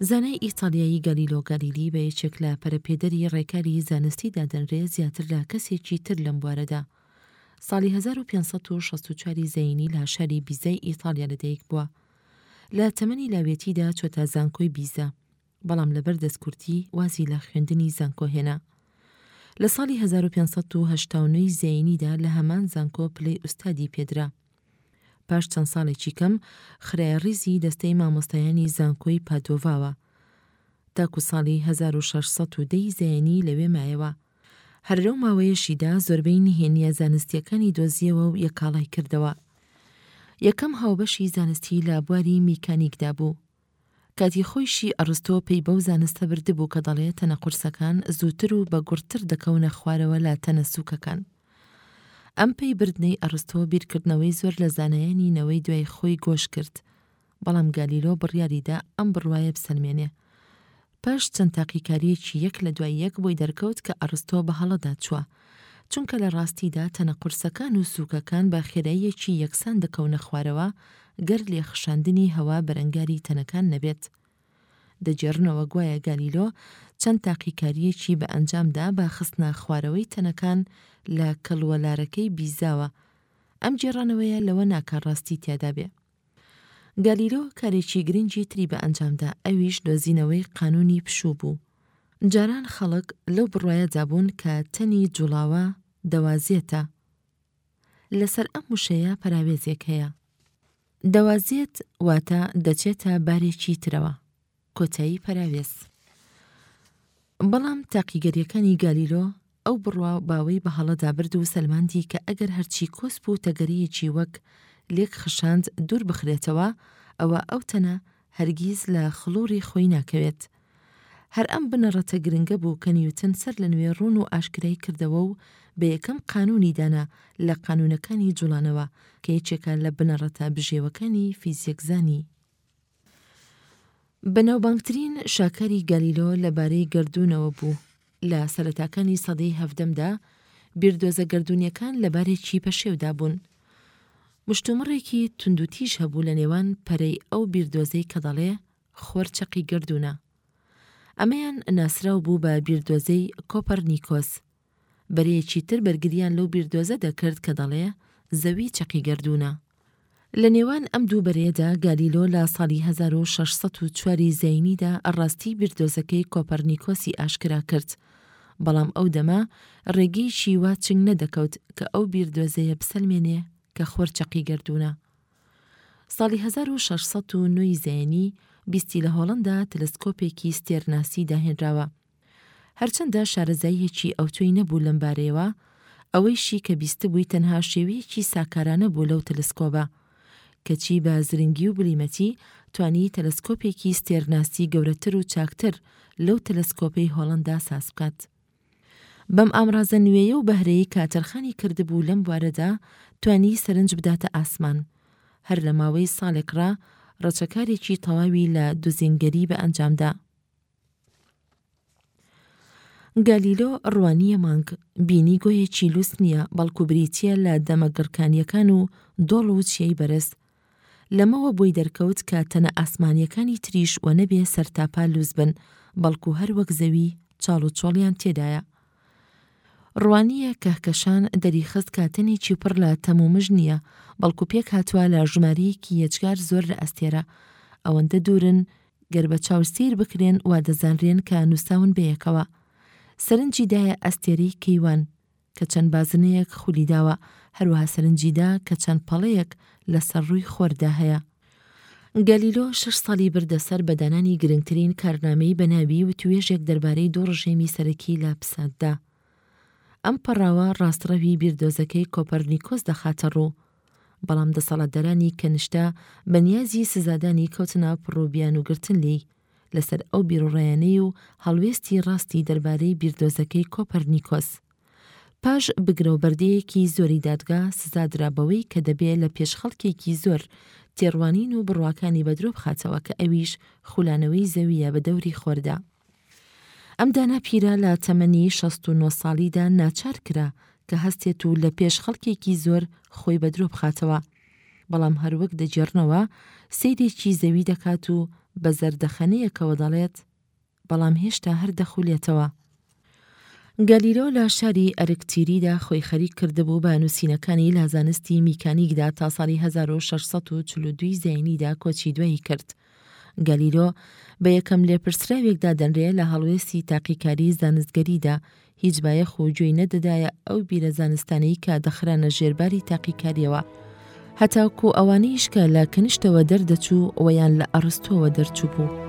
زانای ئیتالیایی گەلیلۆ گەلیلی بە یەکێک لە پەرەپێدەری ڕێکاری زانستی دادەنرێ زیاتر لە کەسێکی تر لەم بوارەدا. ساڵی 1564 زەینی لە شاری بیزای ئیتالیا لەدایک بووە. لە تەمەنی لاوێتیدا چۆتە زانکۆی بیزا. بەڵام لەبەر دەستکورتی وازی لە خوێندنی زانکۆ هێنا. لە ساڵی 1589 زەینیدا لە هەمان زانکۆ پلەی ئوستادی پێدرا. پاش چەند ساڵێکی کەم خرایە ڕیزی دەستەی مامۆستایانی زانکۆی پادۆڤاوە. تاکو ساڵی هەزار و شەش سەد و دە ی زایینی لەوێ مایەوە. هەر لەو ماوەیەشیدا زۆربەی نهێنییە زانستییەکانی دۆزییەوە و یەکاڵای کردەوە. یەکەم هاوبەشی زانستی لە بواری میکانیکدا بوو. کاتی خۆیشی ئەڕستۆ پەی بەو زانستە بردبوو کە دەڵێ تەنە قورسەکان زووتر و بە گوڕتر دەکەونە خوارەوە لە تەنە سووکەکان. ئەم پەی بردنەی ئەڕستۆ بیرکردنەوەی زۆر لە زانایانی نەوەی دوای خۆی گۆش کرد، بەڵام گالیلۆ بڕیاری دا ئەم بڕوایە بسەلمێنێ. پاش چەند تاقیکارییەکی یەک لە دوای یەک بۆی دەرکەوت کە ئەڕستۆ بە هەڵەدا چووە، چونکە لە ڕاستیدا تەنە قورسەکان و سووکەکان بە خێراییەکی یەکسان دەکەونە خوارەوە گەر لێخشاندنی هەوا بەرەنگاری تەنەکان نەبێت. دەگێڕنەوە گوایە گالیلۆ چەند تاقیکارییەکی بە ئەنجامدا بە خستنە خوارەوەی تەنەکان لە کەڵوەلارەکەی بیزاوە، ئەم گێڕانەوەیە لەوە ناکا ڕاستی تیادا بێ. گالیلۆ کارێکی گرنگی تری بە ئەنجامدا ئەویش دۆزینەوەی قانونی پشوو بوو. جاران خەڵک لەو بڕوایەدا بوون کە تەنی جوڵاوە دەوازێتە. لەسەر ئەم وشەیە پەراوێزێک هەیە. دەوازێت واتە دەچێتە بارێکی ترەوە. کۆتایی پەراوێز. بەڵام تاقیگەریەکانی گالیلۆ ئەو بڕوا باوەی بە هەڵە دابرد و سەلماندی کە ئەگەر هەرچی کۆسپ و تەگەریەکی وەک لێک خشاند دوور بخرێتەوە ئەوا ئەو تەنە هەرگیز لە خڵووری خۆی ناکەوێت. هەر ئەم بنەڕەتە گرنگە بوو کە نیوتن سەر لە نوێ ڕوون و ئاشکرای کردەوە و بە یەکەم قانوونی دانا لە قانوونەکانی جوڵانەوە کە یەکێکە لە بنەڕەتە بژێوەکانی فیزیەکزانی. بەناوبانگترین شاکاری گالیلۆ لەبارەی گەردوونەوە بوو، لە سەرەتاکانی سەدەی هەڤدەمدا بیردۆزە گەردوونییەکان لە بارێکی پەشێودا بوون. مشتومڕێکی توندوتیژ هەبوو لە نێوان پەرەی ئەو بیردۆزەی کە دەڵێ خۆر چەقی گەردوونە. ئەمەیان ناسراو بوو بە بیردۆزەی کۆپەرنیکۆس، بەرەیەکی تر بەرگرییان لەو بیردۆزە دەکرد کە دەڵێ زەوی چەقی گەردوونە. لە نێوان ئەم دوو بەرەیەدا گالیلۆ لە ساڵی هەزار و شەش سەد و چوار ی زایینیدا ڕاستیی بیردۆزەکەی کۆپەرنیکۆسی ئاشکرا کرد. بەڵام ئەو دەمە ڕێگەیەکی وا چنگ نەدەکەوت کە ئەو بیردۆزەیە بسەلمێنێ کە خۆر چەقی گەردوونە. ساڵی هەزار و شەش سەد و نۆ ی زایینی بیستی لە هۆڵەندا تەلەسکۆپێکی ستێرناسی داهێنراوە هەرچەندە شارەزاییەکی ئەوتۆی نەبوو لەم بارەیەوە، ئەوەیشی کە بیستبووی تەنها شێویەکی ساکارانە بوو لەو تەلەسکۆبە، کەچی بە زرنگی و بلیمەتی توانی تەلەسکۆپێکی ستێرناسی گەورەتر و چاکتر لەو تەلەسکۆپەی هۆڵەندا ساز بکات. بەم ئامرازە نوێیە و بەهرەی کە تەرخانی کردبوو لەم بوارەدا توانی سەرنج بداتە ئاسمان. هەر لە ماوەی ساڵێکڕا ڕەچەکارێکی تەواوی لە دوزینگەری بە ئەنجامدا. گالیلۆ ڕوانیە مانگ بینی گۆیەکی لوس نییە بەڵکو بریتە لە دەمە گڕکانیەکان و دۆڵ و چیەی بەرز لەمەوە بۆی دەرکەوت کە تەنە ئاسمانیەکانی تریش وە نەبێ سەرتاپا لوس بن بەڵکو هەروەک زەوی چاڵ و چۆڵیان تێدایە ڕوانییە کەهکەشان دەریخست کە تەنێکی پڕ لە تەم و مژ نییە، بەڵکو پێکهاتووە لە ژمارەیەکی یەجگار زۆر لە ئەستێرە. ئەوەندە دوورن گەر بە چاو سەیر بکرێن وا دەزانرێن کە نووساون بەیەکەوە. سەرنجی دایە ئەستێرەی کەیوان کە چەند بازنەیەک خولی داوە، هەروەها سەرنجی دا کە چەند پەڵەیەک لەسەر ڕووی خۆردا هەیە. گەلیلۆ شەش ساڵی بردە سەر بە دانانی گرنگترین کارنامەی بە ناوی وتوێژێک دەربارەی دوو ڕژێمی سەرەکی لە پساتدا. ئەم پەڕاوە ڕاستڕەوی بیردۆزەکەی کۆپەرنیکۆس دەخاتە ڕوو، بەڵام دەسەڵاتدارانی کەنشتە بە نیازی سزادانی کەوتنە پڕوبیانوگرتن لێی، لەسەر ئەو بیروڕایانەی و هەڵوێستی ڕاستی دەربارەی بیردۆزەکەی کۆپەرنیکۆس. پاش بگرەو بەردەیەکی زۆری دادگا سزادرا بەوەی کە دەبێ لە پێش خەڵکێکی زۆر تێڕوانین و بڕواکانی بە درۆ بخاتەوە کە ئەویش خولانەوەی زەوییە بە دەوری خۆردا. ئەم دانا پیرە لە تەمەنی شەست و نۆ ساڵیدا ناچار کرا کە هەستێت و لە پێش خەڵکێکی زۆر خۆی بە درۆ بخاتەوە. بەڵام هەروەک دەگێڕنەوە سەیرێکی زەوی دەکات و بە زەردەخەنەیەکەوە دەڵێت، بەڵام هێشتا هەر دەخولێتەوە. گالیلۆ لە شاری ئەرکتیریدا خۆی خەریک کردبوو بە نووسینەکانی لە زانستی میکانیکدا تا ساڵی هەزار و شەش سەد و چل و دوو زایینیدا کۆچی دوایی کرد. گەلیلۆ بە یەکەم لێپرسراوێک دادەنرێ لە هەڵوێستی تاقیکاریی زانستگەریدا، هیچ بایەخ و گوێی نەدەدایە ئەو بیرە زانستانەی کە دەخرانە ژێر باری تاقیکارییەوە، هەتاکوو ئەوانەیش کە لە کنشتەوە دەردەچوو و یان لە ئەڕستۆوە دەرچووبوو.